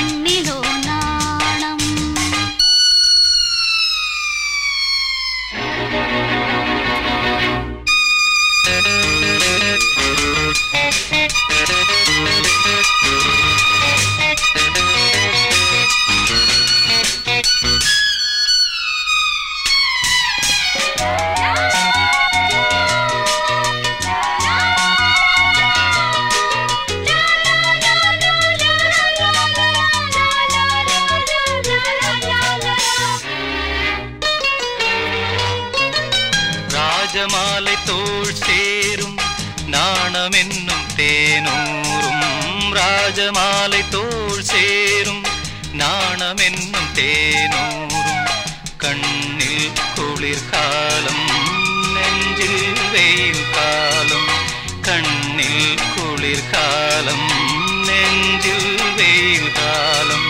കണ്ണിലോ നാണം Thank you. மாலை தோல் சேரும் நாணம் என்னும் தேனூரும். ராஜமாலை தோல் சேரும் நாணம் என்னும் தேனூரும். கண்ணில் குளிர்காலம் நெஞ்சில் வெயில் காலம். கண்ணில் குளிர்காலம் நெஞ்சில் வெயில் காலம்.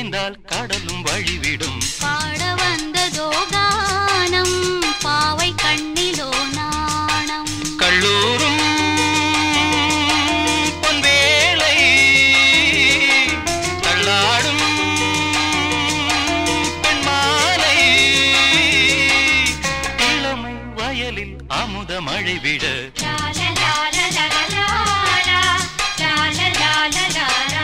விரைந்தால் கடலும் வழிவிடும். பாட வந்ததோ கானம் பாவை கண்ணிலோ நாணம். கல்லூரும் பொன்வேளை தள்ளாடும் பெண்மாலை. இளமை வயலில் அமுத மழை விட லா லா லா லா லா லா லா